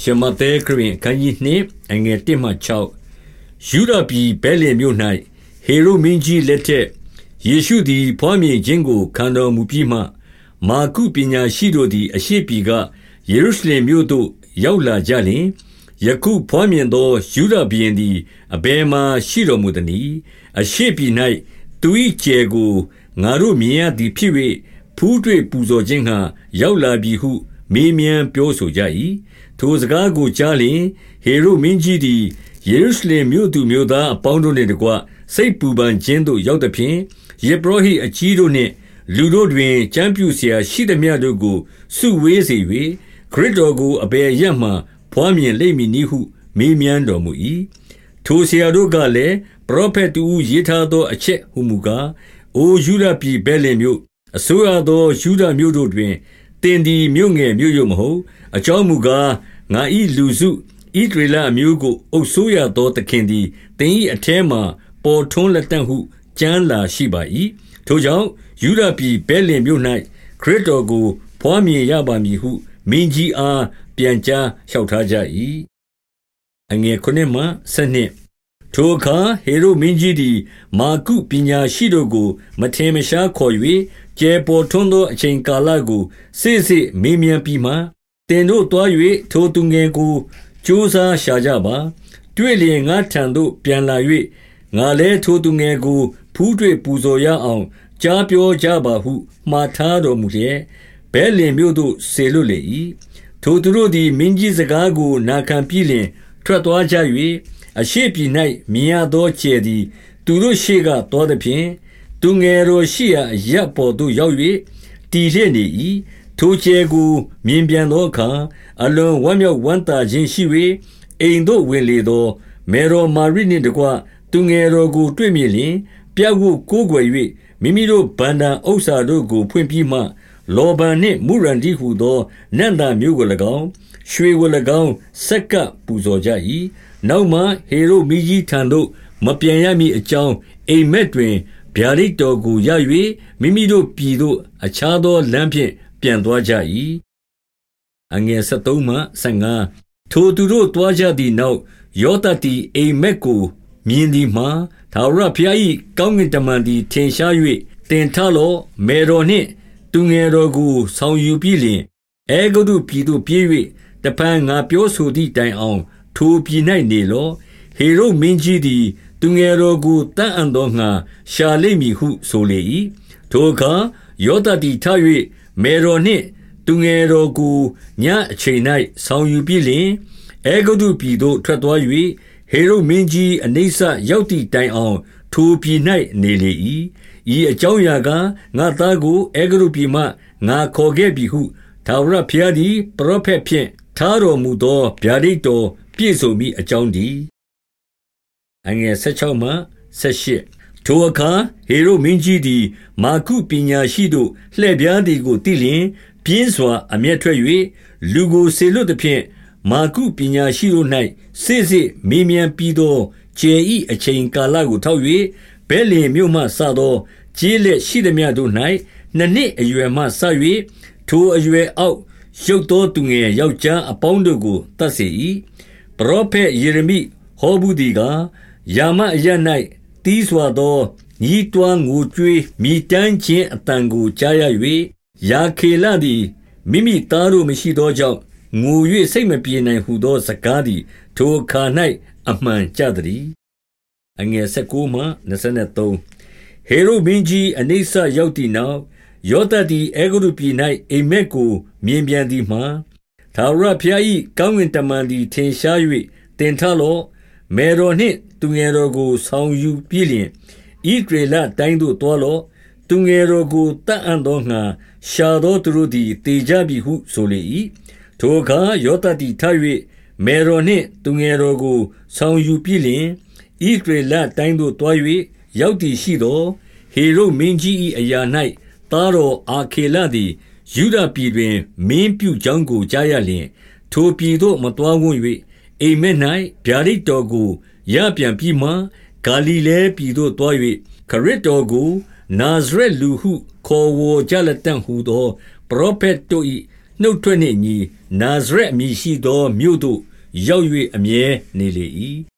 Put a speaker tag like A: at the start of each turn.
A: ရှမသဲခရင်ခန်းကြီးနှင့်အငယ်1မှ6ယူဒပြည်ဘဲလင်မြို့၌ဟေရုမင်းကြီးလက်ထက်ယေရှုသည်ဖွားမြင်ခြင်းကိုခံတော်မူပြီးမှ မာကုပညာရှိတို့သည် အရှိပြည်ကယေရုရှလင်မြို့သို့ရောက်လာကြလျင်ယခုဖွားမြင်သောယူဒပြည်င်သည်အဘယ်မှရှိတော်မူသနည်းအရှိပြည်၌သူ၏ကျယ်ကိုငါတို့မြင်ရသည်ဖြစ်၍ဖူးတွေ့ပူဇော်ခြင်းဟံရောက်လာပြီဟု မေးမြန်းပြောဆိုကြ၏ထိုစကားကိုကြားလျင်ဟေရုမင်းကြီးသည်ယေရုရှလင်မြို့သူမြို့သားအပေါင်းတို့နှင့်တကွစိတ်ပူပန်ခြင်းသို့ရောက်သည်ဖြင့်ယေဘရဟိအကြီးတို့နှင့်လူတို့တွင်ကြံပြူเสียရှိသည်များတို့ကိုစုဝေးစေ၍ခရစ်တော်ကိုအဘယ်ရမှဖွားမြင်လိမ့်မည်နည်းဟုမေးမြန်းတော်မူ၏ထိုเสียတို့ကလည်းပရောဖက်တူရေးထားသောအချက်ဟုမူကားအိုယူဒပြည်ဘဲလင်မြို့အစိုးရသောယူဒမြို့တို့တွင် တင်ဒီမြို့ငယ်မြို့ရုပ်မဟုတ် အကြောင်းမူကား ငါ၏လူစုဣဒရေလအမျိုးကို အုပ်ဆိုးရသော သခင်သည်တင်၏အထဲမှပေါ်ထွန်းလက်တန့်ဟုကြမ်းလာရှိပါ၏ထိုကြောင့်ယူဒပြည်ဘဲလင်မြို့၌ခရစ်တော်ကိုဖွားမြင်ရပါမည်ဟု မင်းကြီးအား ပြန်ကြားလျှောက်ထားကြ၏အငယ်9မှ12 ထိုအခါဟေရုမင်းကြီးသည် မာကုပညာရှိတို့ကို မထင်မရှားခေါ်၍ကျဲပေါ်ထွန်းသော အချိန်ကာလကိုစိစိမေးမြန်းပြီးမှတင်တို့တွား၍ထိုသူငယ်ကို ကြိုးစားရှာကြပါ တွေ့လျင် ငါထံသို့ ပြန်လာ၍ငါလည်းထိုသူငယ်ကို ဖူးတွေ့ပူဇော်ရအောင် ကြားပြောကြပါဟု မှားထားတော်မူလျက်ဘဲလင်မြို့သို့ဆေလွတ်လေ၏ထိုသူတို့သည် မင်းကြီးစကားကို နာခံပြီးလျင် ထွက်သွားကြ၍ အရှိပြည်၌မြင်ရသောခြေသည် သူတို့ရှေ့ကတော်သည်ဖြင့်သူငယ်တော်ရှိရာရပ်ပေါ်သို့ရောက်၍တည်လျက်နေ၏ထိုခြေကိုမြင်ပြန်သောအခါအလွန်ဝမ်းမြောက်ဝမ်းသာခြင်းရှိ၍အိမ်သို့ဝင်လေသော မေတော်မာရိနှင့်တကွသူငယ်တော်ကို တွေ့မြင်လျင် ပြတ်ဝကိုးကွယ်၍မိမိတို့ဗန္ဒံဥစ္စာတို့ကို ဖွင့်ပြီးမှ လောဘန်နှင့်မုရန်တိဟုသောနန္တာမျိုးကို၎င်းရွှေကို၎င်းဆက်ကပ်ပူဇော်ကြ၏နောက်မှဟေရုမိကြီးထံသို့မပြန်ရမည်အကြောင်းအိမ်မက်တွင်ဗျာဒိတ်တော်ကိုရ၍မိမိတို့ပြည်သို့အခြားသောလမ်းဖြင့်ပြန်သွားကြ၏အငယ်73မှ75ထိုသူတို့သွားကြသည့်နောက်ယောသတိအိမ်မက်ကိုမြင်သည်မှာသာရဖျား၏ကောင်းကင်တမန်သည်ထင်ရှား၍တင်ထလောမေတော်နှင့် သူငယ်တော်ကို ဆောင်ယူပြီးလျင် အဲဂုတုပြည်သို့ပြေး၍တပန်းငါပြောဆိုသည့်တိုင်အောင် ထိုပြည်၌နေလောဟေရုမင်းကြီးသည် သူငယ်တော်ကိုတန်အံ့သောငါရှာလိမ့်မည်ဟု ဆိုလေ၏ထိုအခါ ယောသတိထ၍မေတော်နှင့် သူငယ်တော်ကို ညအချိန်၌ဆောင်ယူပြီးလျင် အဲဂုတုပြည်သို့ ထွက်သွား၍ဟေရုမင်းကြီး အနိစ္စရောက်သည့်တိုင်အောင် ထိုပြည်၌နေလေ၏ ဤအကြောင်းအရာကငါသားကိုအဲဂရုပြည်မှငါခေါ်ခဲ့ပြီဟုသာဝရဖျားသည်ပရောဖက်ဖြင့်ထားတော်မူသောဗျာဒိတ်တော်ပြည့်စုံမိအကြောင်းဒီအငယ်16မှ18ထိုအခါဟေရုမင်းကြီးသည်မာကုပညာရှိတို့လှည့်ပြားသည်ကိုသိလျင် ပြင်းစွာအမျက်ထွက်၍လူကိုဆေလွတ်သည်ဖြင့်မာကုပညာရှိတို့၌စစ်စစ်မေးမြန်းပြီးသောကျယ်ဤအချိန်ကာလကိုထောက်၍ ဘဲလင်မြို့မှစသော ကျေးလက်ရှိသည်များတို့၌နှစ်နှစ်အရွယ်မှစ၍ထိုအရွယ်အောက်ရုပ်သောသူငယ်ယောက်ျားအပေါင်းတို့ကိုတတ်စေ၏ပရောဖက်ယေရမိဟောဘူးဒီကယာမအရ၌တီးစွာသောညီးတွားငိုကြွေးမိတမ်းခြင်းအတန်ကိုကြားရ၍ယာခေလသည်မိမိသားတို့မရှိသောကြောင့်ငို၍စိတ်မပြေနိုင်ဟုသောစကားသည် ထိုအခါ၌အမှန်ကြသည် အငယ်19မှ23ဟေရုမင်းကြီးအနိစ္စရောက်သည့်နောက်ယောသသည်အေဂရုပြည်၌အိမ်မက်ကိုမြင်ပြန်သည်မှာသာရဖျား၏ကောင်းကင်တမန်သည်ထင်ရှား၍တင်ထလော့မေတော်နှင့်သူငယ်တော်ကိုဆောင်ယူပြီးလျင်ဤဒေလတိုင်းသို့တော်လော့သူငယ်တော်ကိုတတ်အံ့သောငါရှာသောသူတို့သည်တေကြပြီဟုဆိုလေ၏ထိုအခါယောသတိထ၍မေတော်နှင့်သူငယ်တော်ကိုဆောင်ယူပြီးလျင် ဣဒရေလတိုင်းသို့တွား၍ရောက်တည်ရှိသောဟေရုမင်းကြီး၏အရာ၌သားတော်အာခေလသည်ယူဒပြည်တွင် မင်းပြုကြောင်းကိုကြားရလျင် ထိုပြည်သို့မတွားဝွင့်၍အိမ်မက်၌ဗျာဒိတ်တော်ကိုရပြန်ပြီးမှဂါလိလဲပြည်သို့တွား၍ခရစ်တော်ကိုနာဇရက်လူဟု ခေါ်ဝေါ်ကြလက်တန့်ဟူသောပရောဖက်တို့၏နှုတ်ထွက်နှင့်အညီနာဇရက်အမည်ရှိသောမြို့သို့ရောက်၍အမြဲနေလေ၏